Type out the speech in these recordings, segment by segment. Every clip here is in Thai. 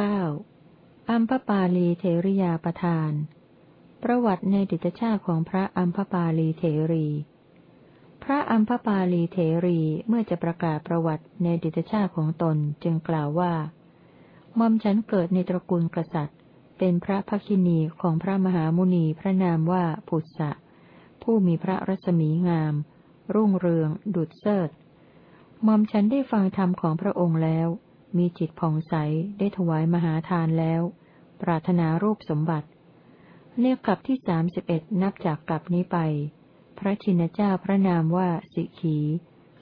เก้าอัมพปาลีเทริยาประทาน ประวัติในดิตชาติของพระอัมพปาลีเทรี พระอัมพปาลีเทรีเมื่อจะประกาศประวัติในดิตชาติของตนจึงกล่าวว่ามอมฉันเกิดในตระกูลกษัตริย์ เป็นพระภักินีของพระมหามุนีพระนามว่าผุสะผู้มีพระรัศมีงาม รุ่งเรือง ดุจเซิดมอมฉันได้ฟังธรรมของพระองค์แล้ว มีจิตผ่องใสได้ถวายมหาทานแล้ว ปรารถนารูปสมบัติเรียกกลับที่สามสิบเอ็ดนับจากกลับนี้ไป พระชินเจ้าพระนามว่าสิขี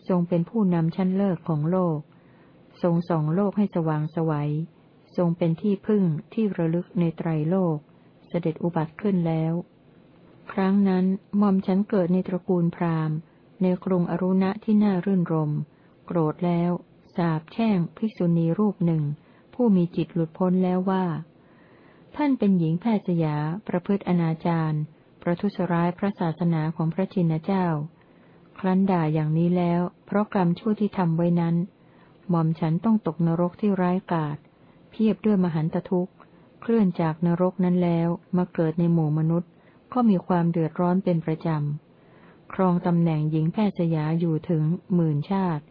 ทรงเป็นผู้นำชั้นเลิศของโลก ทรงส่องโลกให้สว่างสวัย ทรงเป็นที่พึ่งที่ระลึกในไตรโลก เสด็จอุบัติขึ้นแล้ว ครั้งนั้นมอมฉันเกิดในตระกูลพราหมณ์ ในกรุงอรุณะที่น่ารื่นรม โกรธแล้ว สาบแช่งภิกษุณีรูปหนึ่ง ผู้มีจิตหลุดพ้นแล้วว่า ท่านเป็นหญิงแพทย์สยาประพฤติอนาจาร ประทุษร้ายพระศาสนาของพระชินเจ้า ครั้นด่าอย่างนี้แล้ว เพราะกรรมชั่วที่ทำไว้นั้น หม่อมฉันต้องตกนรกที่ร้ายกาจเพียบด้วยมหันตทุกข์ เคลื่อนจากนรกนั้นแล้วมาเกิดในหมู่มนุษย์ ก็มีความเดือดร้อนเป็นประจำ ครองตำแหน่งหญิงแพทย์สยาอยู่ถึงหมื่นชาติ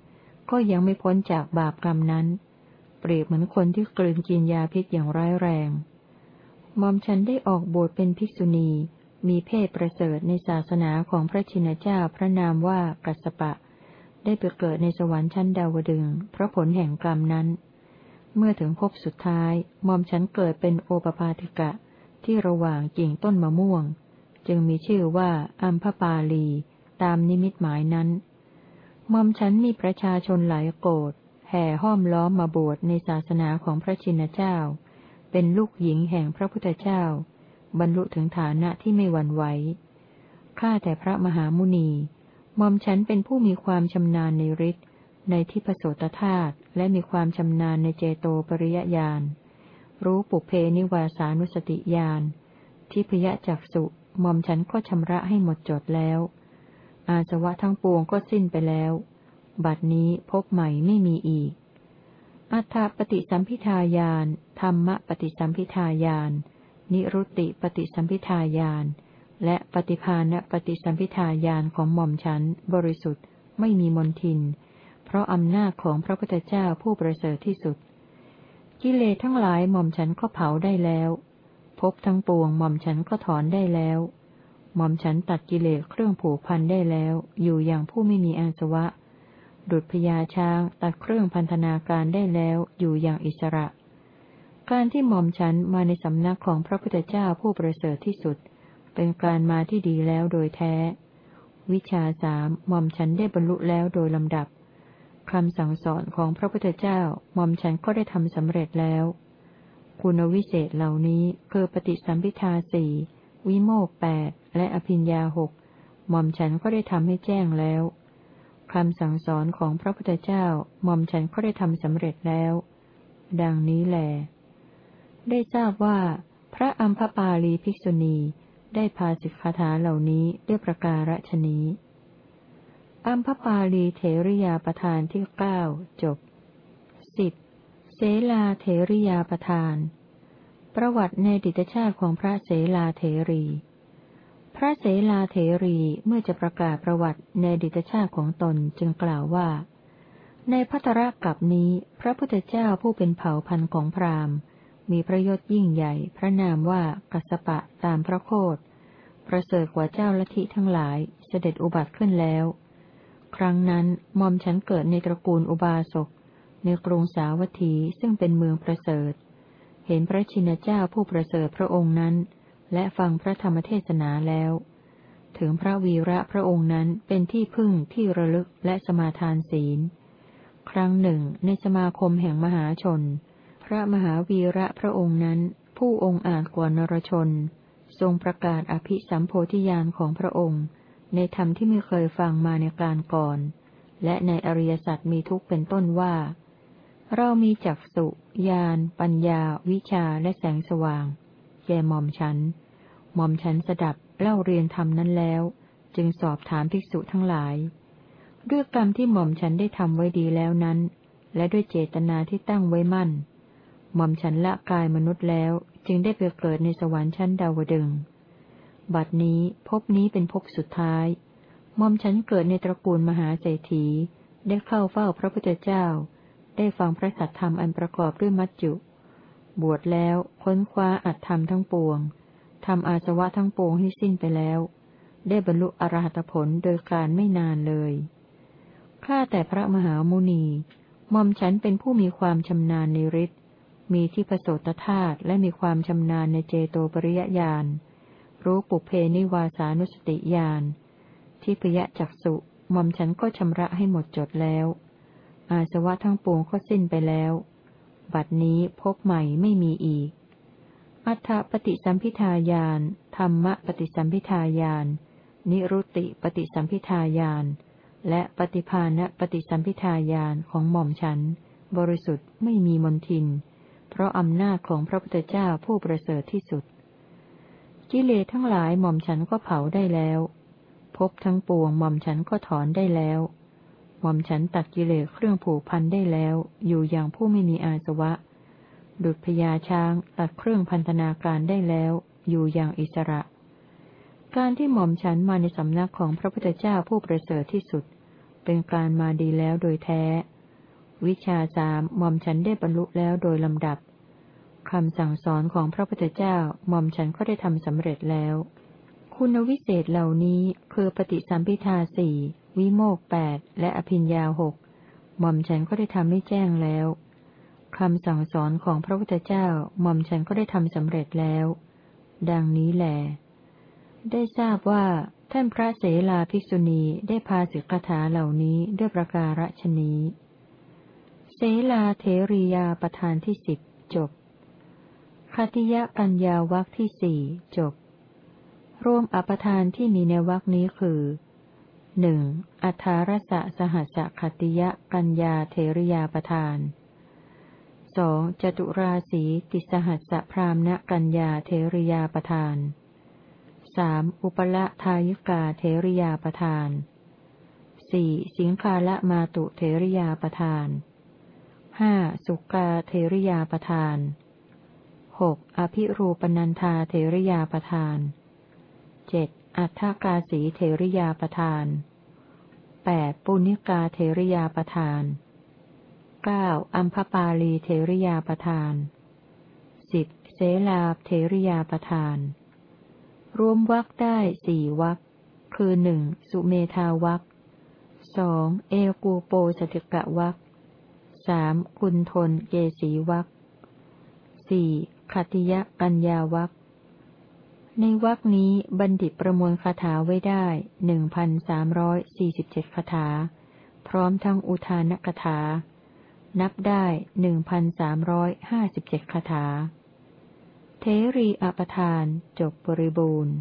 ก็ยังไม่พ้นจากบาปกรรมนั้น เปรียบเหมือนคนที่กลืนกินยาพิษอย่างร้ายแรงหมอมฉันได้ออกบวชเป็นภิกษุณี มีเพศประเสริฐในศาสนาของพระชินเจ้าพระนามว่ากัสปะ ได้ไปเกิดในสวรรค์ชั้นดาวดึงเพราะผลแห่งกรรมนั้น เมื่อถึงภพสุดท้ายมอมฉันเกิดเป็นโอปปาติกะที่ระหว่างกิ่งต้นมะม่วง จึงมีชื่อว่าอัมพปาลี ตามนิมิตหมายนั้นมอมฉันมีประชาชนหลายโกรธแห่ห้อมล้อมมาบวชในศาสนาของพระชินเจ้า เป็นลูกหญิงแห่งพระพุทธเจ้า บรรลุถึงฐานะที่ไม่หวั่นไหว ข้าแต่พระมหามุนีมอมฉันเป็นผู้มีความชำนาญในฤทธิ์ในที่ผสตธาตุและมีความชำนาญในเจโตปริยญาณ รู้ปุเพนิวาสานุสติญาณที่พยะจักสุมอมฉันก็ชำระให้หมดจดแล้ว อาสวะทั้งปวงก็สิ้นไปแล้ว บัดนี้พบใหม่ไม่มีอีก อัฏฐปฏิสัมพิทายาน ธรรมปฏิสัมพิทายาน นิรุตติปฏิสัมพิทายานและปฏิภาณปฏิสัมพิทายานของหม่อมฉันบริสุทธิ์ไม่มีมนทิน เพราะอำนาจของพระพุทธเจ้าผู้ประเสริฐที่สุด กิเลสทั้งหลายหม่อมฉันก็เผาได้แล้วพบทั้งปวงหม่อมฉันก็ถอนได้แล้วหม่อมฉันตัดกิเลสเครื่องผูกพันได้แล้ว อยู่อย่างผู้ไม่มีอาสวะ ดุจพญาช้างตัดเครื่องพันธนาการได้แล้วอยู่อย่างอิสระ การที่หม่อมฉันมาในสำนักของพระพุทธเจ้าผู้ประเสริฐที่สุด เป็นการมาที่ดีแล้วโดยแท้ วิชาสามหม่อมฉันได้บรรลุแล้วโดยลำดับคำสั่งสอนของพระพุทธเจ้าหม่อมฉันก็ได้ทำสำเร็จแล้ว คุณวิเศษเหล่านี้คือปฏิสัมพิทาสี่วิโมกแปดและอภิญญาหกหม่อมฉันก็ได้ทำให้แจ้งแล้วคำสั่งสอนของพระพุทธเจ้าหม่อมฉันก็ได้ทำสำเร็จแล้ว ดังนี้แหละ ได้ทราบว่า พระอัมพปาลีภิกษุณีได้พาสิกขาถาเหล่านี้ด้วยประการฉนี้อัมพปาลีเถริยาประธานที่เก้าจบสิบเสลาเถริยาประธาน ประวัติในดิตชาติของพระเสลาเถรี พระเสลาเถรีเมื่อจะประกาศประวัติในดิตชาติของตนจึงกล่าวว่า ในพัทรกับนี้ พระพุทธเจ้าผู้เป็นเผ่าพันธุ์ของพราหมณ์ มีพระยศยิ่งใหญ่ พระนามว่ากัสปะตามพระโคดประเสริฐกว่าเจ้าลัทธิทั้งหลายเสด็จอุบัติขึ้นแล้ว ครั้งนั้นมอมฉันเกิดในตระกูลอุบาสก ในกรุงสาวัตถีซึ่งเป็นเมืองประเสริฐ เห็นพระชินเจ้าผู้ประเสริฐพระองค์นั้น และฟังพระธรรมเทศนาแล้ว ถึงพระวีระพระองค์นั้นเป็นที่พึ่งที่ระลึกและสมาทานศีล ครั้งหนึ่งในสมาคมแห่งมหาชน พระมหาวีระพระองค์นั้น ผู้องค์อาจกว่านรชน ทรงประกาศอภิสัมโพธิญาณของพระองค์ ในธรรมที่ไม่เคยฟังมาในการก่อน และในอริยสัจมีทุกเป็นต้นว่า เรามีจักสุญาณปัญญา วิชาและแสงสว่างแก่หม่อมฉัน หม่อมฉันสดับเล่าเรียนธรรมนั้นแล้ว จึงสอบถามภิกษุทั้งหลายด้วยกรรมที่หม่อมฉันได้ทำไว้ดีแล้วนั้น และด้วยเจตนาที่ตั้งไว้มั่น หม่อมฉันละกายมนุษย์แล้ว จึงได้ไปเกิดในสวรรค์ชั้นดาวดึงบัดนี้ภพนี้เป็นภพสุดท้ายหม่อมฉันเกิดในตระกูลมหาเศรษฐี ได้เข้าเฝ้าพระพุทธเจ้า ได้ฟังพระสัทธรรมอันประกอบด้วยมัจจุ บวชแล้วค้นคว้าอัตธรรมทั้งปวงทำอาสวะทั้งปวงให้สิ้นไปแล้ว ได้บรรลุอรหัตผลโดยการไม่นานเลย ข้าแต่พระมหามุนี หม่อมฉันเป็นผู้มีความชำนาญในฤทธิ์ มีที่ประโสตธาตุและมีความชำนาญในเจโตปริยญาณ รู้ปุเพนิวาสานุสติญาณ ที่พยะจักสุหม่อมฉันก็ชำระให้หมดจดแล้ว อาสวะทั้งปวงก็สิ้นไปแล้ว บัดนี้พบใหม่ไม่มีอีก อัฏฐปฏิสัมพิทายานธรรมปฏิสัมพิทายานนิรุตติปฏิสัมพิทายานและปฏิภาณปฏิสัมพิทายานของหม่อมฉัน บริสุทธิ์ไม่มีมนทิน เพราะอำนาจของพระพุทธเจ้าผู้ประเสริฐที่สุด กิเลสทั้งหลายหม่อมฉันก็เผาได้แล้วพบทั้งปวงหม่อมฉันก็ถอนได้แล้วหม่อมฉันตัดกิเลสเครื่องผูกพันได้แล้ว อยู่อย่างผู้ไม่มีอาสวะ ดุจพญาช้างตัดเครื่องพันธนาการได้แล้ว อยู่อย่างอิสระ การที่หม่อมฉันมาในสำนักของพระพุทธเจ้าผู้ประเสริฐที่สุด เป็นการมาดีแล้วโดยแท้ วิชาสามหม่อมฉันได้บรรลุแล้วโดยลำดับคำสั่งสอนของพระพุทธเจ้าหม่อมฉันก็ได้ทำสำเร็จแล้ว คุณวิเศษเหล่านี้คือปฏิสัมพิทาสี่วิโมกแปดและอภิญญาหกหม่อมฉันก็ได้ทำให้แจ้งแล้วคำสั่งสอนของพระพุทธเจ้าหม่อมฉันก็ได้ทำสำเร็จแล้ว ดังนี้แหลได้ทราบว่าท่านพระเสลาภิกษุณีได้พาสิกขาเหล่านี้ด้วยประการฉนี้ เสลาเทรียาประธานที่สิบจบคติยะปัญญาวักที่สี่จบ รวมอปทานที่มีในวรคนี้คือหนึ่งอัทารสะสหัสคติยะกัญญาเทริยาประทานสองจตุราสีติสหัสพรามณกัญญาเทริยาประทานสามอุปละทายิกาเทริยาประทานสี่สิงคาละมาตุเทริยาประทาน ห้าสุกาเทริยาประทานหกอภิรูปนันธาเทริยาประทานเจ็ดอัฏฐกาสีเทริยาประทานแปดปุณิกาเทริยาประทานเก้าอัมพปาลีเทริยาประทานสิบเสลาเทริยาประทาน รวมวักได้สี่วักคือหนึ่งสุเมธาวักสองเอกูโปสติกะวัก สามคุณทนเกสีวักสี่ขติยะกัญญาวักในวรคนี้บัณฑิตประมวลคาถาไว้ได้หนึ่งพันสามร้อยสี่สิบเจ็ดคาถา พร้อมทั้งอุทานคาถา นับได้หนึ่งพันสามร้อยห้าสิบเจ็ดคาถา เทรีอปทานจบบริบูรณ์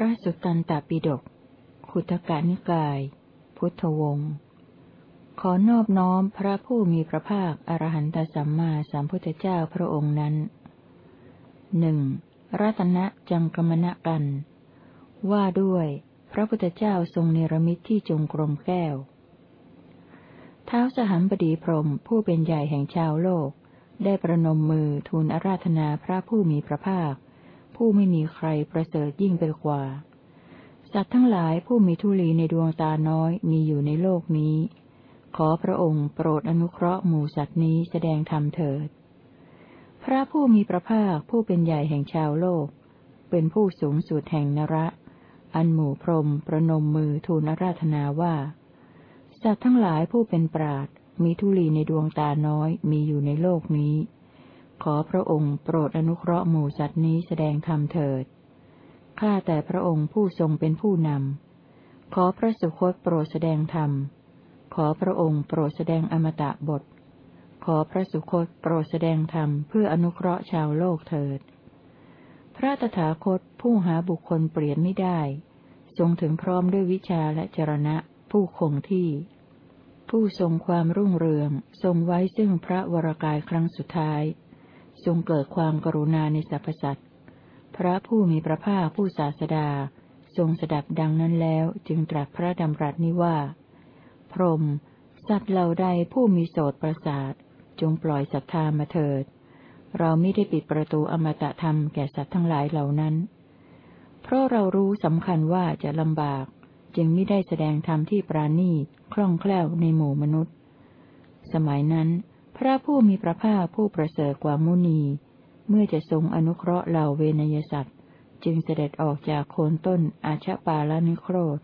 ระสุตตันตปิฎกขุทกานิกาย พุทธวงศ์ขอนอบน้อมพระผู้มีพระภาคอรหันตสัมมาสัมพุทธเจ้าพระองค์นั้นหนึ่งรัตนะจังกรมณกัน ว่าด้วย พระพุทธเจ้าทรงเนรมิตที่จงกรมแก้ว เท้าสหัมบดีพรมผู้เป็นใหญ่แห่งชาวโลก ได้ประนมมือทูลอาราธนาพระผู้มีพระภาค ผู้ไม่มีใครประเสริฐยิ่งไปกว่า สัตว์ทั้งหลายผู้มีทุลีในดวงตาน้อยมีอยู่ในโลกนี้ ขอพระองค์โปรดอนุเคราะห์หมู่สัตว์นี้แสดงธรรมเถิด พระผู้มีพระภาคผู้เป็นใหญ่แห่งชาวโลก เป็นผู้สูงสุดแห่งนระ อันหมู่พรมประนมมือทูลราธนาว่า สัตว์ทั้งหลายผู้เป็นปราดมีทุลีในดวงตาน้อยมีอยู่ในโลกนี้ ขอพระองค์โปรดอนุเคราะห์หมู่สัตว์นี้แสดงธรรมเถิด ข้าแต่พระองค์ผู้ทรงเป็นผู้นำ ขอพระสุคตโปรดแสดงธรรม ขอพระองค์โปรดแสดงอมตะบท ขอพระสุคตโปรดแสดงธรรมเพื่ออนุเคราะห์ชาวโลกเถิด พระตถาคตผู้หาบุคคลเปลี่ยนไม่ได้ ทรงถึงพร้อมด้วยวิชาและจรณะผู้คงที่ผู้ทรงความรุ่งเรือง ทรงไว้ซึ่งพระวรากายครั้งสุดท้าย ทรงเกิดความกรุณาในสรรพสัตว์ พระผู้มีพระภาคผู้ศาสดา ทรงสดับดังนั้นแล้วจึงตรัสพระดำรัสนี้ว่า พรหมสัตว์เหล่าใดผู้มีโสตประสาท จงปล่อยศรัทธามาเถิด เราไม่ได้ปิดประตูอมตะธรรมแก่สัตว์ทั้งหลายเหล่านั้น เพราะเรารู้สำคัญว่าจะลำบาก จึงไม่ได้แสดงธรรมที่ปราณีตคล่องแคล่วในหมู่มนุษย์ สมัยนั้น พระผู้มีพระภาคผู้ประเสริฐกว่ามุนี เมื่อจะทรงอนุเคราะห์เหล่าเวนยสัตว์ จึงเสด็จออกจากโคนต้นอาชปาลนิโครธ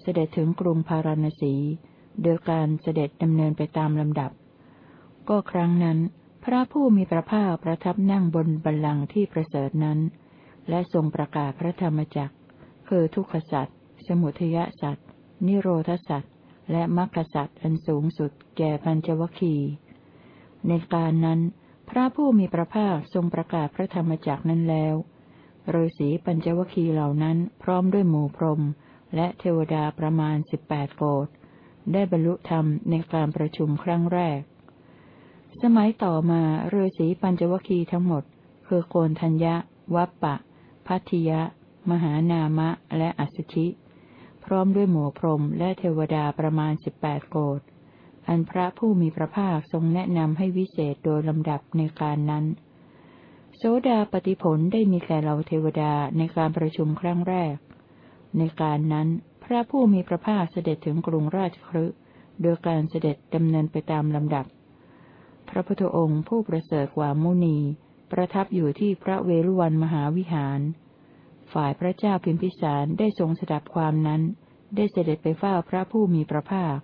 เสด็จถึงกรุงพาราณสี โดยการเสด็จดำเนินไปตามลำดับ ก็ครั้งนั้น พระผู้มีพระภาคประทับนั่งบนบัลลังก์ที่ประเสริฐนั้น และทรงประกาศพระธรรมจักรคือทุกขสัตว์สมุทยสัตว์นิโรธสัตว์และมรรคสัตว์อันสูงสุดแก่ปัญจวคี ในการนั้น พระผู้มีพระภาคทรงประกาศพระธรรมจักนั้นแล้วฤาษีปัญจวคีเหล่านั้นพร้อมด้วยหมู่พรหมและเทวดาประมาณสิบแปดโกดได้บรรลุธรรมในการประชุมครั้งแรก สมัยต่อมาฤาษีปัญจวคีทั้งหมด คือโกนทัญญะ วัปปะ พัทยะ มหานามะ และอัสชิ พร้อมด้วยหมู่พรหมและเทวดาประมาณสิบแปดโกด อันพระผู้มีพระภาคทรงแนะนำให้วิเศษโดยลำดับในการนั้น โสดาปฏิผลได้มีแก่เราเทวดาในการประชุมครั้งแรก ในการนั้น พระผู้มีพระภาคเสด็จถึงกรุงราชคฤห์โดยการเสด็จดำเนินไปตามลำดับ พระพุทธองค์ผู้ประเสริฐกว่ามุนี ประทับอยู่ที่พระเวรุวันมหาวิหาร ฝ่ายพระเจ้าพิมพิสารได้ทรงสดับความนั้น ได้เสด็จไปเฝ้าพระผู้มีพระภาค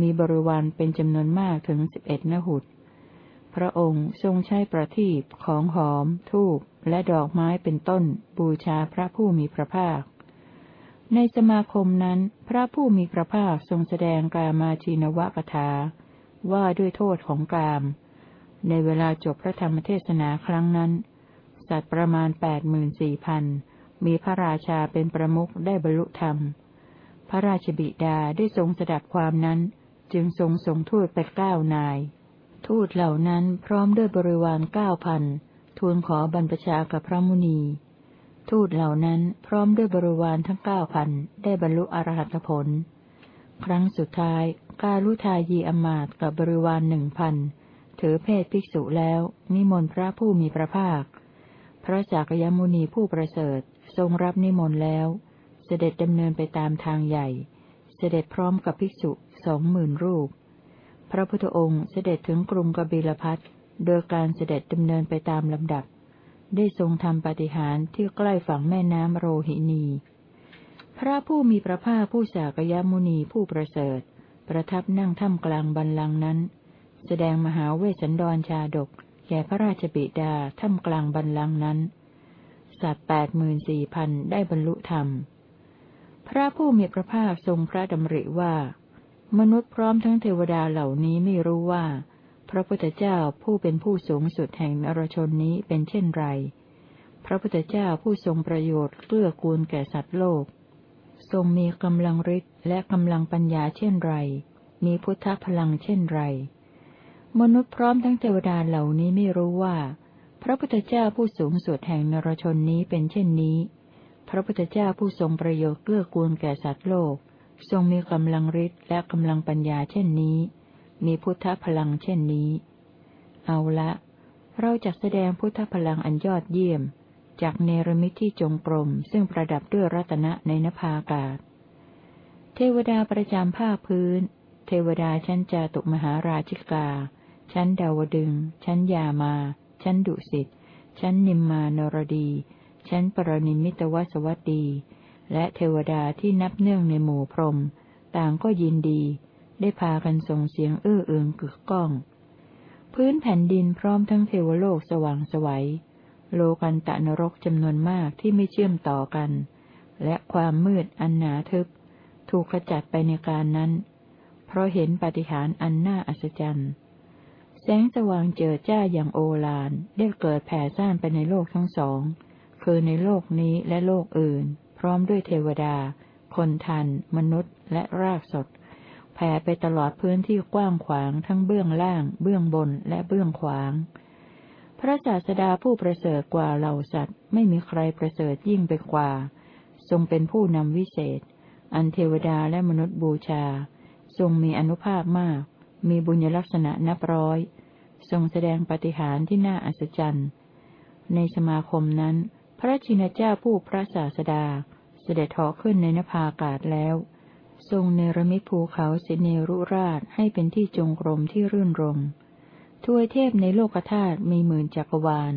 มีบริวารเป็นจำนวนมากถึงสิบเอ็ดนหุตพระองค์ทรงใช้ประทีปของหอม ทูบและดอกไม้เป็นต้น บูชาพระผู้มีพระภาค ในสมาคมนั้น พระผู้มีพระภาคทรงแสดงกามาชีนวะกถา ว่าด้วยโทษของกาม ในเวลาจบพระธรรมเทศนาครั้งนั้น สัตว์ประมาณแปดหมื่นสี่พันมีพระราชาเป็นประมุขได้บรรลุธรรม พระราชบิดาได้ทรงสดับความนั้น จึงทรงส่งทูตไปเก้านาย ทูตเหล่านั้นพร้อมด้วยบริวารเก้าพันทูลขอบรรพชากับพระมุนี ทูตเหล่านั้นพร้อมด้วยบริวารทั้งเก้าพันได้บรรลุอรหัตผล ครั้งสุดท้าย กาลุทายีอมาตกับบริวารหนึ่งพันถือเพศภิกษุแล้ว นิมนต์พระผู้มีพระภาค พระจักยมุนีผู้ประเสริฐทรงรับนิมนต์แล้ว เสด็จดำเนินไปตามทางใหญ่ เสด็จพร้อมกับภิกษุ สองหมื่นรูป พระพุทธองค์เสด็จถึงกรุงกบิลพัทโดยการเสด็จดำเนินไปตามลำดับ ได้ทรงทำปฏิหารที่ใกล้ฝั่งแม่น้ำโรหินี พระผู้มีพระภาคผู้สากยมุนีผู้ประเสริฐ ประทับนั่งท่ามกลางบันลังนั้น แสดงมหาเวสันดรชาดก แก่พระราชบิดาท่ามกลางบันลังนั้น สัตว์แปดหมื่นสี่พันได้บรรลุธรรม พระผู้มีพระภาคทรงพระดำริว่า มนุษย์พร้อมทั้งเทวดาเหล่านี้ไม่รู้ว่า พระพุทธเจ้าผู้เป็นผู้สูงสุดแห่งนรชนนี้เป็นเช่นไร พระพุทธเจ้าผู้ทรงประโยชน์เกื้อกูลแก่สัตว์โลก ทรงมีกำลังฤทธิ์และกำลังปัญญาเช่นไร มีพุทธพลังเช่นไร มนุษย์พร้อมทั้งเทวดาเหล่านี้ไม่รู้ว่า พระพุทธเจ้าผู้สูงสุดแห่งนรชนนี้เป็นเช่นนี้ พระพุทธเจ้าผู้ทรงประโยชน์เกื้อกูลแก่สัตว์โลก ทรงมีกำลังฤทธิ์และกำลังปัญญาเช่นนี้ มีพุทธพลังเช่นนี้ เอาละ เราจะแสดงพุทธพลังอันยอดเยี่ยม จากเนรมิตที่จงกรม ซึ่งประดับด้วยรัตนะในนภาอากาศ เทวดาประจำภาคพื้น เทวดาชั้นจาตุมหาราชิกา ชั้นดาวดึง ชั้นยามา ชั้นดุสิต ชั้นนิมมานรดี ชั้นปรนิมิตวสวัสดี และเทวดาที่นับเนื่องในหมู่พรม ต่างก็ยินดี ได้พากันส่งเสียงเอื้อเอืองกึกก้อง พื้นแผ่นดินพร้อมทั้งเทวโลกสว่างสวัย โลกันตะนรกจำนวนมากที่ไม่เชื่อมต่อกัน และความมืดอันหนาทึบ ถูกขจัดไปในการนั้น เพราะเห็นปฏิหารอันน่าอัศจรรย์ แสงสว่างเจิดจ้าอย่างโอฬารได้เกิดแผ่ซ่านไปในโลกทั้งสอง คือในโลกนี้และโลกอื่น พร้อมด้วยเทวดา คนทัน มนุษย์ และรากสด แผ่ไปตลอดพื้นที่กว้างขวางทั้งเบื้องล่าง เบื้องบน และเบื้องขวาง พระศาสดาผู้ประเสริฐกว่าเหล่าสัตว์ ไม่มีใครประเสริฐยิ่งไปกว่า ทรงเป็นผู้นำวิเศษ อันเทวดาและมนุษย์บูชา ทรงมีอนุภาพมาก มีบุญลักษณะนับร้อย ทรงแสดงปฏิหารที่น่าอัศจรรย์ ในสมาคมนั้น พระชินเจ้าผู้พระศาสดา เสด็จเหาะขึ้นในนภาอากาศแล้ว ทรงเนรมิตภูเขาเสเนรุราชให้เป็นที่จงกรมที่รื่นรมทวยเทพในโลกธาตุมีหมื่นจักรวาล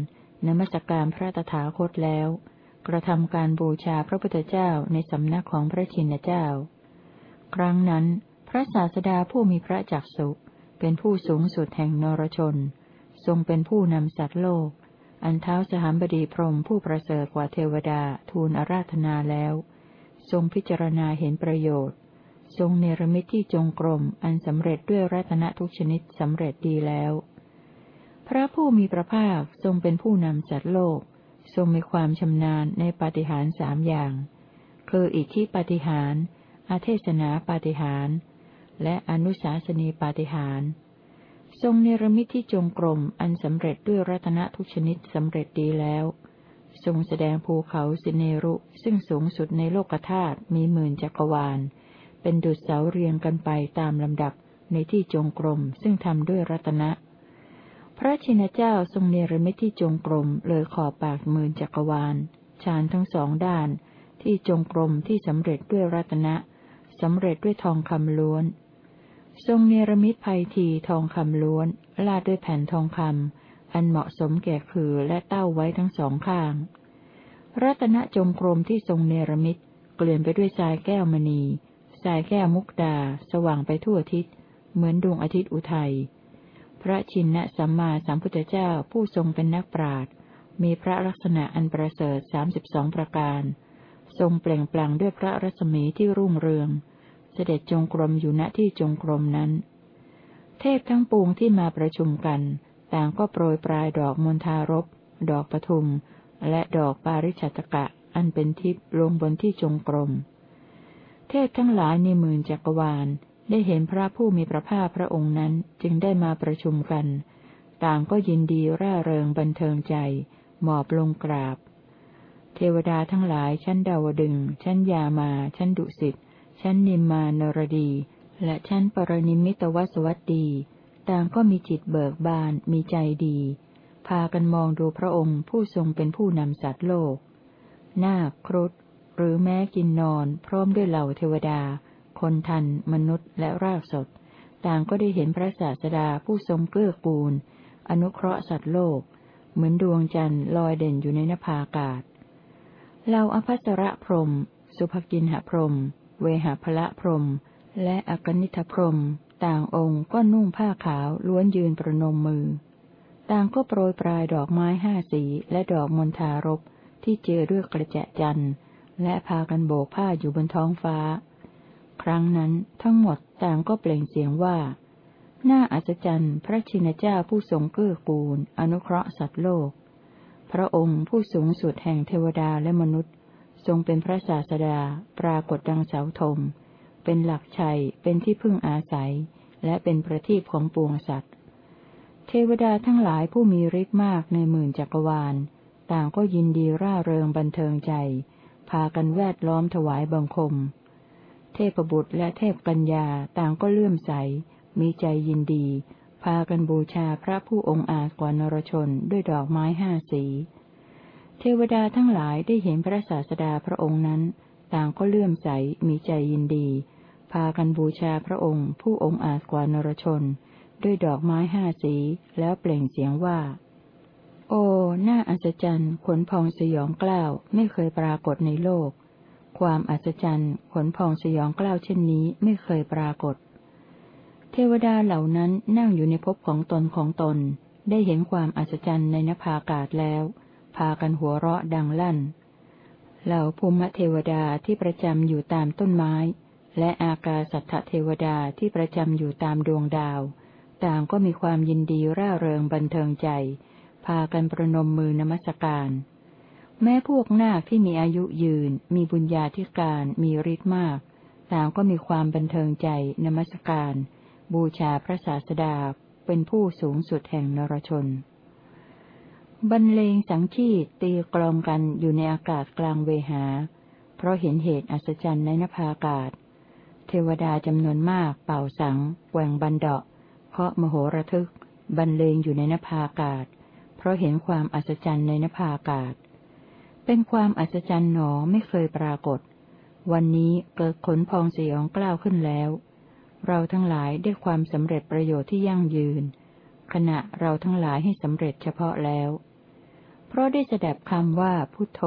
นมัสการพระตถาคตแล้ว กระทำการบูชาพระพุทธเจ้าในสำนักของพระชินเจ้า ครั้งนั้น พระศาสดาผู้มีพระจักสุเป็นผู้สูงสุดแห่งนรชน ทรงเป็นผู้นำสัตว์โลก อันเท้าสหามบดีพรมผู้ประเสริฐกว่าเทวดาทูลอาราธนาแล้ว ทรงพิจารณาเห็นประโยชน์ ทรงเนรมิตที่จงกรมอันสำเร็จด้วยรัตนทุกชนิดสำเร็จดีแล้ว พระผู้มีพระภาคทรงเป็นผู้นำสัตว์โลก ทรงมีความชำนาญในปาฏิหาริย์สามอย่าง คืออิทธิปาฏิหาริย์อาเทศนาปาฏิหาริย์และอนุสาสนีปาฏิหาร ทรงเนรมิตที่จงกรมอันสำเร็จด้วยรัตนทุกชนิดสำเร็จดีแล้ว ทรงแสดงภูเขาสิเนรุซึ่งสูงสุดในโลกธาตุมีหมื่นจักรวาล เป็นดุจเสาเรียงกันไปตามลำดับในที่จงกรมซึ่งทำด้วยรัตนะ พระชินเจ้าทรงเนรมิตที่จงกรมเลยขอบปากหมื่นจักรวาลชานทั้งสองด้าน ที่จงกรมที่สำเร็จด้วยรัตนะสำเร็จด้วยทองคำล้วน ทรงเนรมิตภัยทีทองคำล้วน ลาดด้วยแผ่นทองคำอันเหมาะสมแก่คือและเต้าไว้ทั้งสองข้าง รัตนจงกรมที่ทรงเนรมิตเกลื่อนไปด้วยทรายแก้วมณีทรายแก้วมุกดา สว่างไปทั่วทิศ เหมือนดวงอาทิตย์อุทัย พระชินนะสัมมาสัมพุทธเจ้าผู้ทรงเป็นนักปราชญ์มีพระลักษณะอันประเสริฐสามสิบสองประการ ทรงเปล่งปลั่งด้วยพระรัศมีที่รุ่งเรือง เสด็จจงกรมอยู่ณที่จงกรมนั้น เทพทั้งปวงที่มาประชุมกัน ต่างก็โปรยปลายดอกมณฑารบดอกปทุม และดอกปาริชัตกะ อันเป็นทิพย์ลงบนที่จงกรม เทพทั้งหลายในหมื่นจักรวาลได้เห็นพระผู้มีพระภาคพระองค์นั้นจึงได้มาประชุมกัน ต่างก็ยินดีร่าเริงบันเทิงใจ หมอบลงกราบ เทวดาทั้งหลายชั้นดาวดึง ชั้นยามา ชั้นดุสิต ชั้นนิมมานรดี และชั้นปรนิมิตวสวัตดี ต่างก็มีจิตเบิกบานมีใจดี พากันมองดูพระองค์ผู้ทรงเป็นผู้นำสัตว์โลก นาคครุฑหรือแม้กินนอน พร้อมด้วยเหล่าเทวดา คนทัน มนุษย์และรากสด ต่างก็ได้เห็นพระศาสดาผู้ทรงเกื้อกูล อนุเคราะห์สัตว์โลก เหมือนดวงจันทร์ลอยเด่นอยู่ในนภาอากาศเหล่าอภัสรพรม สุภกินหพรม เวหาพละพรมและอกนิทพรมต่างองค์ก็นุ่งผ้าขาวล้วนยืนประนมมือ ต่างก็โปรยปลายดอกไม้ห้าสีและดอกมณฑารบที่เจอด้วยกระแจจันและพากันโบกผ้าอยู่บนท้องฟ้า ครั้งนั้นทั้งหมดต่างก็เปล่งเสียงว่า น่าอัศจรรย์พระชินเจ้าผู้ทรงเกื้อกูล อนุเคราะห์สัตว์โลก พระองค์ผู้สูงสุดแห่งเทวดาและมนุษย์ ทรงเป็นพระศาสดา ปรากฏดังเสาธงเป็นหลักชัย เป็นที่พึ่งอาศัย และเป็นประทีปของปวงสัตว์ เทวดาทั้งหลายผู้มีฤทธิ์มากในหมื่นจักรวาล ต่างก็ยินดีร่าเริงบันเทิงใจ พากันแวดล้อมถวายบังคม เทพบุตรและเทพกัญญาต่างก็เลื่อมใส มีใจยินดี พากันบูชาพระผู้องค์อาจกว่านรชนด้วยดอกไม้ห้าสี เทวดาทั้งหลายได้เห็นพระศาสดาพระองค์นั้น ต่างก็เลื่อมใสมีใจยินดี พากันบูชาพระองค์ ผู้องค์อาจกว่านรชน ด้วยดอกไม้ห้าสีแล้วเปล่งเสียงว่า โอ้น่าอัศจรรย์ขนพองสยองกล้าวไม่เคยปรากฏในโลก ความอัศจรรย์ขนพองสยองกล้าวเช่นนี้ไม่เคยปรากฏ เทวดาเหล่านั้นนั่งอยู่ในภพของตนของตน ได้เห็นความอัศจรรย์ในนภาอากาศแล้ว พากันหัวเราะดังลั่น เหล่าภูมิเทวดาที่ประจำอยู่ตามต้นไม้ และอากาสัทธเทวดาที่ประจำอยู่ตามดวงดาว ต่างก็มีความยินดีร่าเริงบันเทิงใจ พากันประนมมือนมัสการ แม้พวกนาคที่มีอายุยืน มีบุญญาธิการมีฤทธิ์มาก ต่างก็มีความบันเทิงใจนมัสการ บูชาพระศาสดาเป็นผู้สูงสุดแห่งนรชน บรรเลงสังขีดตีกลองกันอยู่ในอากาศกลางเวหา เพราะเห็นเหตุอัศจรรย์ในนภาอากาศ เทวดาจำนวนมากเป่าสังแหว่งบันเดาะเคาะมโหระทึก บรรเลงอยู่ในนภาอากาศ เพราะเห็นความอัศจรรย์ในนภาอากาศ เป็นความอัศจรรย์หนอไม่เคยปรากฏ วันนี้เกิดขนพองสยองกล้าวขึ้นแล้ว เราทั้งหลายได้ความสำเร็จประโยชน์ที่ยั่งยืน ขณะเราทั้งหลายให้สำเร็จเฉพาะแล้ว เพราะได้แสดบคำว่าพุทโธ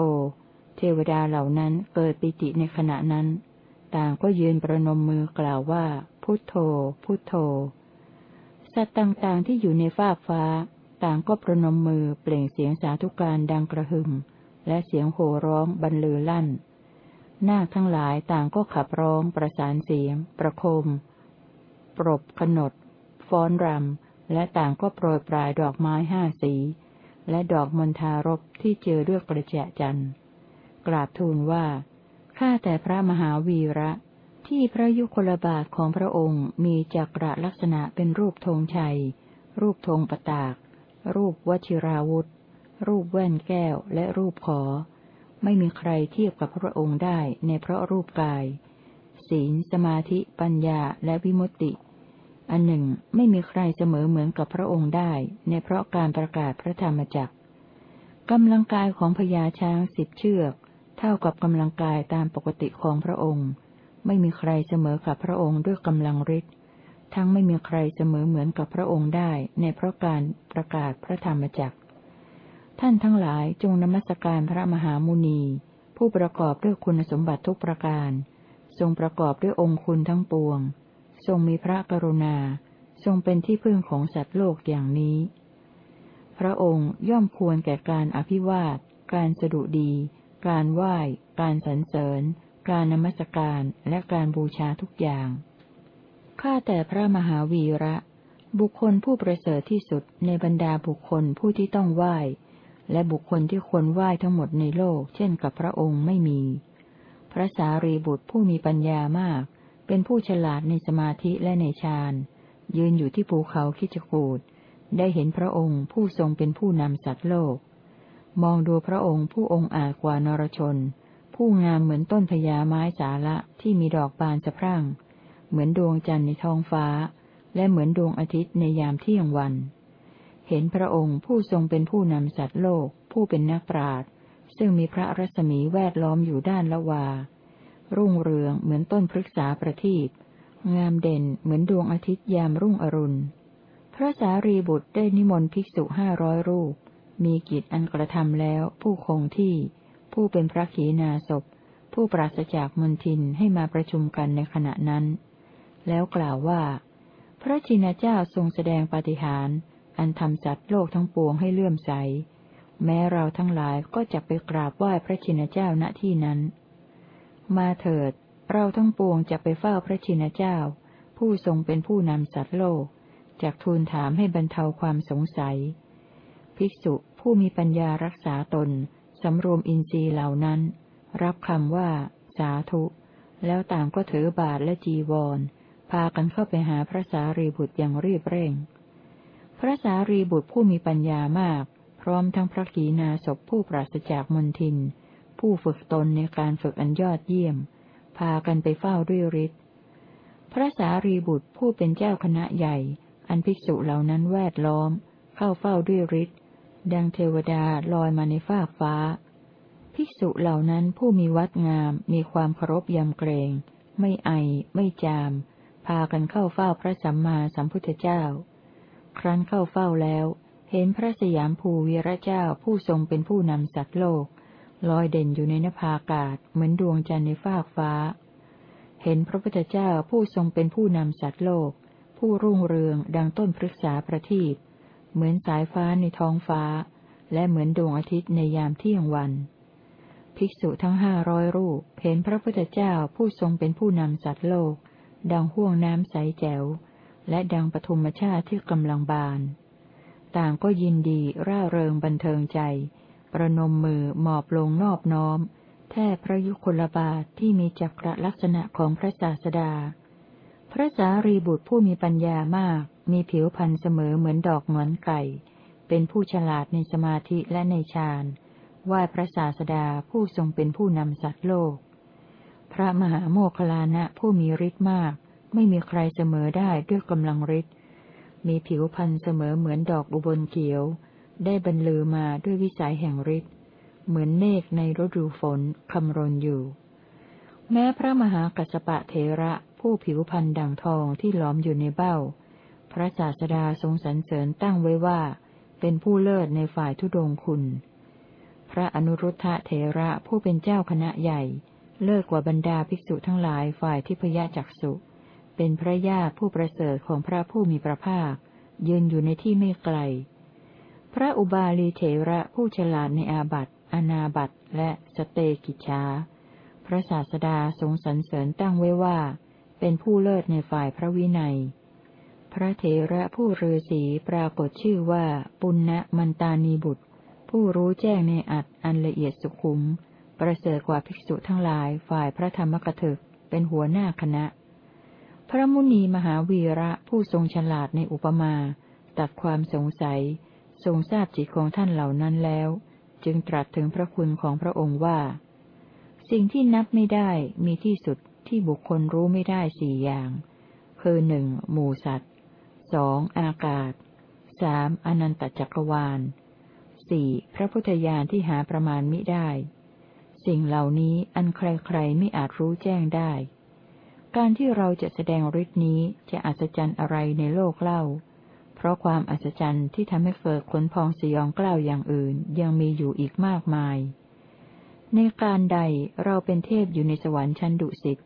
เทวดาเหล่านั้นเกิดปิติในขณะนั้น ต่างก็ยืนประนมมือกล่าวว่า พุทโธ พุทโธ สัตว์ต่างๆที่อยู่ในฟากฟ้า ต่างก็ประนมมือเปล่งเสียงสาธุการดังกระหึ่ม และเสียงโห่ร้องบรรลือลั่น นาคทั้งหลายต่างก็ขับร้องประสานเสียง ประโคม ปรบขนด ฟ้อนรำและต่างก็โปรยปลายดอกไม้ห้าสี และดอกมณฑารบที่เจอด้วยกระเจจันทร์กราบทูลว่า ข้าแต่พระมหาวีระ ที่พระยุคลบาทของพระองค์มีจักระลักษณะเป็นรูปธงชัย รูปธงปตาก รูปวชิราวุธ รูปแว่นแก้วและรูปขอ ไม่มีใครเทียบกับพระองค์ได้ในเพราะรูปกาย ศีล สมาธิ ปัญญา และวิมุตติ อันหนึ่งไม่มีใครเสมอเหมือนกับพระองค์ได้ ในเพราะการประกาศพระธรรมจักรกำลังกายของพญาช้างสิบเชือก เท่ากับกำลังกายตามปกติของพระองค์ ไม่มีใครเสมอกับพระองค์ด้วยกำลังฤทธิ์ทั้งไม่มีใครเสมอเหมือนกับพระองค์ได้ ในเพราะการประกาศพระธรรมจักรท่านทั้งหลายจงนมัสการพระมหามุนี ผู้ประกอบด้วยคุณสมบัติทุกประการ ทรงประกอบด้วยองค์คุณทั้งปวง ทรงมีพระกรุณา ทรงเป็นที่พึ่งของสัตว์โลกอย่างนี้ พระองค์ย่อมควรแก่การอภิวาท การสดุดี การไหว้ การสรรเสริญ การนมัสการ และการบูชาทุกอย่าง ข้าแต่พระมหาวีระ บุคคลผู้ประเสริฐที่สุดในบรรดาบุคคลผู้ที่ต้องไหว้ และบุคคลที่ควรไหว้ทั้งหมดในโลก เช่นกับพระองค์ไม่มี พระสารีบุตรผู้มีปัญญามาก เป็นผู้ฉลาดในสมาธิและในฌานยืนอยู่ที่ภูเขาคิจกูดได้เห็นพระองค์ผู้ทรงเป็นผู้นำสัตว์โลก มองดูพระองค์ผู้องค์อาจกว่านรชน ผู้งามเหมือนต้นพญาไม้สาละที่มีดอกบานสะพรั่ง เหมือนดวงจันทร์ในท้องฟ้า และเหมือนดวงอาทิตย์ในยามเที่ยงวัน เห็นพระองค์ผู้ทรงเป็นผู้นำสัตว์โลก ผู้เป็นนักปราชญ์ซึ่งมีพระรัศมีแวดล้อมอยู่ด้านละวา รุ่งเรืองเหมือนต้นพฤกษาประทีปงามเด่นเหมือนดวงอาทิตย์ยามรุ่งอรุณ พระสารีบุตรได้นิมนต์ภิกษุห้าร้อยรูป มีกิจอันกระทำแล้ว ผู้คงที่ ผู้เป็นพระขีณาสพ ผู้ปราศจากมนทินให้มาประชุมกันในขณะนั้น แล้วกล่าวว่า พระชินเจ้าทรงแสดงปาฏิหาริย์อันทำสัตว์โลกทั้งปวงให้เลื่อมใส แม้เราทั้งหลายก็จะไปกราบไหว้พระชินเจ้าณที่นั้น มาเถิด เราทั้งปวงจะไปเฝ้าพระชินเจ้า ผู้ทรงเป็นผู้นำสัตว์โลกจากทูลถามให้บรรเทาความสงสัย ภิกษุผู้มีปัญญารักษาตน สำรวมอินทรีย์เหล่านั้น รับคำว่า สาธุ แล้วต่างก็ถือบาทและจีวร พากันเข้าไปหาพระสารีบุตรอย่างรีบเร่ง พระสารีบุตรผู้มีปัญญามาก พร้อมทั้งพระขีณาสพผู้ปราศจากมนทิน ผู้ฝึกตนในการฝึกอันยอดเยี่ยม พากันไปเฝ้าด้วยฤทธิ์พระสารีบุตรผู้เป็นเจ้าคณะใหญ่ อันภิกษุเหล่านั้นแวดล้อม เข้าเฝ้าด้วยฤทธิ์ดังเทวดาลอยมาในฟากฟ้า ภิกษุเหล่านั้นผู้มีวัดงามมีความเคารพยำเกรง ไม่ไอ ไม่จาม พากันเข้าเฝ้าพระสัมมาสัมพุทธเจ้า ครั้นเข้าเฝ้าแล้ว เห็นพระสยามภูวีระเจ้าผู้ทรงเป็นผู้นำสัตว์โลก ลอยเด่นอยู่ในนภาอากาศ เหมือนดวงจันทร์ในฟากฟ้า เห็นพระพุทธเจ้าผู้ทรงเป็นผู้นำสัตว์โลก ผู้รุ่งเรืองดังต้นพฤกษาประทีปเหมือนสายฟ้าในท้องฟ้า และเหมือนดวงอาทิตย์ในยามเที่ยงวัน ภิกษุทั้งห้าร้อยรูป เห็นพระพุทธเจ้าผู้ทรงเป็นผู้นำสัตว์โลก ดังห่วงน้ำใสแจ๋ว และดังปฐุมชาติที่กำลังบาน ต่างก็ยินดีร่าเริงบันเทิงใจ ประนมมือหมอบลงนอบน้อม แทบพระยุคลบาทที่มีจักรลักษณะของพระศาสดา พระสารีบุตรผู้มีปัญญามาก มีผิวพรรณเสมอเหมือนดอกเหมือนไก่ เป็นผู้ฉลาดในสมาธิและในฌานไหว้พระศาสดาผู้ทรงเป็นผู้นำสัตว์โลก พระมหาโมคลานะผู้มีฤทธิ์มาก ไม่มีใครเสมอได้ด้วยกำลังฤทธิ์มีผิวพรรณเสมอเหมือนดอกอุบลเขียว ได้บรรลือมาด้วยวิสัยแห่งฤทธิ์เหมือนเมฆในฤดูฝนคำรนอยู่ แม้พระมหากัสปะเทระผู้ผิวพรรณดั่งทองที่หลอมอยู่ในเบ้า พระศาสดาทรงสรรเสริญตั้งไว้ว่า เป็นผู้เลิศในฝ่ายทุดงคุณ พระอนุรุทธะเถระผู้เป็นเจ้าคณะใหญ่ เลิศกว่าบรรดาภิกษุทั้งหลายฝ่ายทิพยจักสุเป็นพระญาผู้ประเสริฐของพระผู้มีพระภาคยืนอยู่ในที่ไม่ไกล พระอุบาลีเถระผู้ฉลาดในอาบัติอนาบัติและสเตกิจชา พระศาสดาทรงสรรเสริญตั้งไว้ว่า เป็นผู้เลิศในฝ่ายพระวินัย พระเถระผู้ฤาษีปรากฏชื่อว่าปุณณมันตานีบุตร ผู้รู้แจ้งในอัดอันละเอียดสุขุม ประเสริฐกว่าภิกษุทั้งหลายฝ่ายพระธรรมกถึกเป็นหัวหน้าคณะ พระมุนีมหาวีระผู้ทรงฉลาดในอุปมาตัดความสงสัย ทรงทราบจิตของท่านเหล่านั้นแล้ว จึงตรัสถึงพระคุณของพระองค์ว่า สิ่งที่นับไม่ได้มีที่สุดที่บุคคลรู้ไม่ได้สี่อย่าง คือหนึ่งหมู่สัตว์สองอากาศสามอนันตจักรวาลสี่พระพุทธญาณที่หาประมาณมิได้ สิ่งเหล่านี้อันใครๆไม่อาจรู้แจ้งได้ การที่เราจะแสดงฤทธิ์นี้จะอัศจรรย์อะไรในโลกเล่า ราะความอัศจรรย์ที่ทำให้เกิดขนพองสยองกล้าวอย่างอื่น ยังมีอยู่อีกมากมาย ในการใดเราเป็นเทพอยู่ในสวรรค์ชั้นดุสิต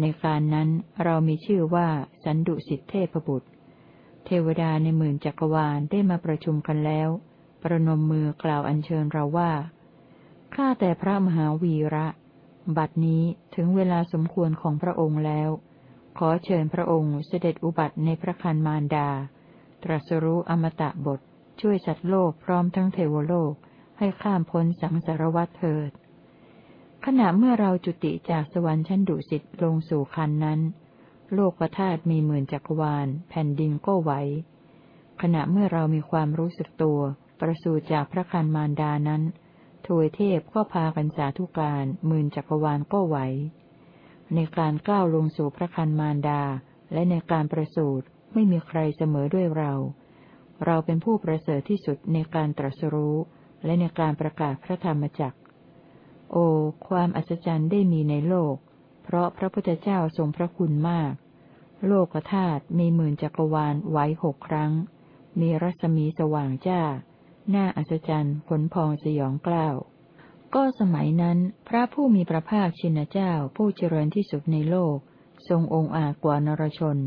ในการนั้นเรามีชื่อว่าสันดุสิตเทพบุตร เทวดาในหมื่นจักรวาลได้มาประชุมกันแล้ว ประนมมือกล่าวอัญเชิญเราว่า ข้าแต่พระมหาวีระ บัดนี้ถึงเวลาสมควรของพระองค์แล้ว ขอเชิญพระองค์เสด็จอุบัติในพระคันมารดา ตรัสรู้อมตะบท ช่วยสัตว์โลกพร้อมทั้งเทวโลกให้ข้ามพ้นสังสารวัฏเถิด ขณะเมื่อเราจุติจากสวรรค์ชั้นดุสิตลงสู่คันนั้น โลกธาตุมีหมื่นจักรวาล แผ่นดินก็ไหว ขณะเมื่อเรามีความรู้สึกตัว ประสูติจากพระคันมารดานั้นทวยเทพก็พากันสาธุการหมื่นจักรวาลก็ไหว ในการก้าวลงสู่พระคันมารดา และในการประสูติ ไม่มีใครเสมอด้วยเรา เราเป็นผู้ประเสริฐที่สุดในการตรัสรู้ และในการประกาศพระธรรมจักร โอ ความอัศจรรย์ได้มีในโลก เพราะพระพุทธเจ้าทรงพระคุณมาก โลกธาตุมีหมื่นจักรวาลไหวหกครั้ง มีรัศมีสว่างจ้า หน้าอัศจรรย์ขนพองสยองกล้าวก็สมัยนั้น พระผู้มีพระภาคชินเจ้าผู้เจริญที่สุดในโลก ทรงองค์อาจกว่านรชน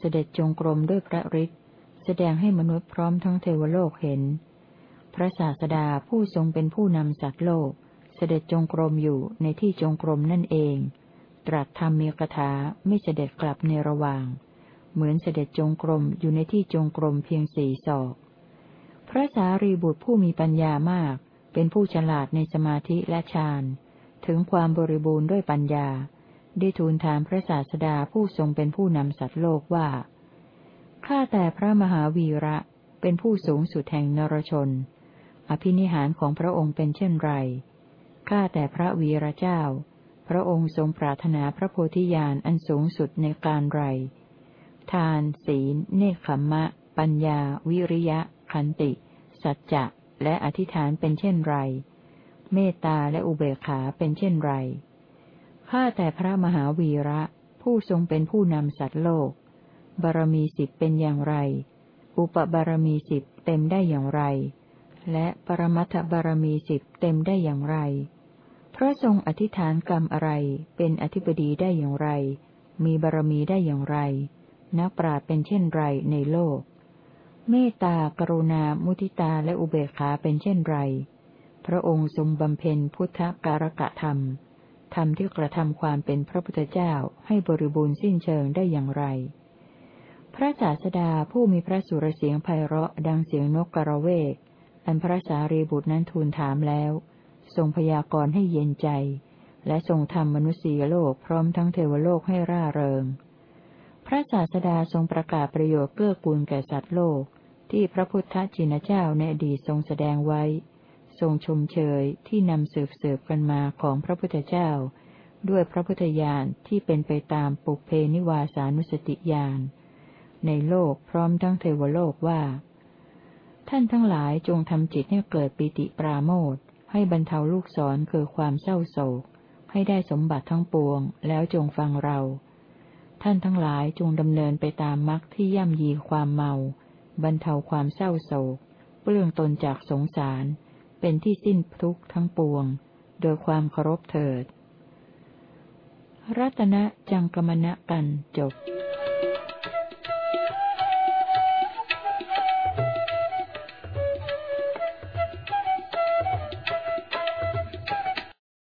เสด็จจงกรมด้วยพระฤทธิ์แสดงให้มนุษย์พร้อมทั้งเทวโลกเห็น พระศาสดาผู้ทรงเป็นผู้นำสัตว์โลก เสด็จจงกรมอยู่ในที่จงกรมนั่นเอง ตรัสธรรมมีกถาไม่เสด็จกลับในระหว่าง เหมือนเสด็จจงกรมอยู่ในที่จงกรมเพียงสี่ศอก พระสารีบุตรผู้มีปัญญามาก เป็นผู้ฉลาดในสมาธิและฌาน ถึงความบริบูรณ์ด้วยปัญญา ได้ทูลถามพระศาสดาผู้ทรงเป็นผู้นำสัตว์โลกว่า ข้าแต่พระมหาวีระเป็นผู้สูงสุดแห่งนรชน อภินิหารของพระองค์เป็นเช่นไร ข้าแต่พระวีระเจ้า พระองค์ทรงปรารถนาพระโพธิญาณอันสูงสุดในการไร ทาน ศีล เนคขมมะ ปัญญา วิริยะ ขันติ สัจจะ และอธิษฐานเป็นเช่นไร เมตตาและอุเบกขาเป็นเช่นไร ข้าแต่พระมหาวีระ ผู้ทรงเป็นผู้นำสัตว์โลก บารมีสิบเป็นอย่างไร อุปบารมีสิบเต็มได้อย่างไร และปรมัตถบารมีสิบเต็มได้อย่างไร พระทรงอธิษฐานกรรมอะไร เป็นอธิบดีได้อย่างไร มีบารมีได้อย่างไร นักปราชญ์เป็นเช่นไรในโลก เมตตากรุณา มุทิตา และอุเบกขาเป็นเช่นไร พระองค์ทรงบำเพ็ญพุทธการกะธรรม ธรรมที่กระทำความเป็นพระพุทธเจ้าให้บริบูรณ์สิ้นเชิงได้อย่างไร พระศาสดาผู้มีพระสุรเสียงไพเราะดังเสียงนกกระเวก อันพระสารีบุตรนั้นทูลถามแล้ว ทรงพยากรณ์ให้เย็นใจ และทรงทำมนุษยโลกพร้อมทั้งเทวโลกให้ร่าเริง พระศาสดาทรงประกาศประโยชน์เกื้อกูลแก่สัตว์โลก ที่พระพุทธจินเจ้าในอดีตทรงแสดงไว้ ทรงชมเชยที่นำสืบสืบกันมาของพระพุทธเจ้า ด้วยพระพุทธญาณที่เป็นไปตามปุเพนิวาสานุสติญาณในโลกพร้อมทั้งเทวโลกว่า ท่านทั้งหลายจงทำจิตให้เกิดปิติปราโมทให้บรรเทาลูกศรคือความเศร้าโศก ให้ได้สมบัติทั้งปวง แล้วจงฟังเรา ท่านทั้งหลายจงดำเนินไปตามมรรคที่ย่ำยีความเมา บรรเทาความเศร้าโศก เปลื้องตนจากสงสาร เป็นที่สิ้นทุกข์ทั้งปวง โดยความเคารพเถิด รัตนะจังกรมณะกันจบ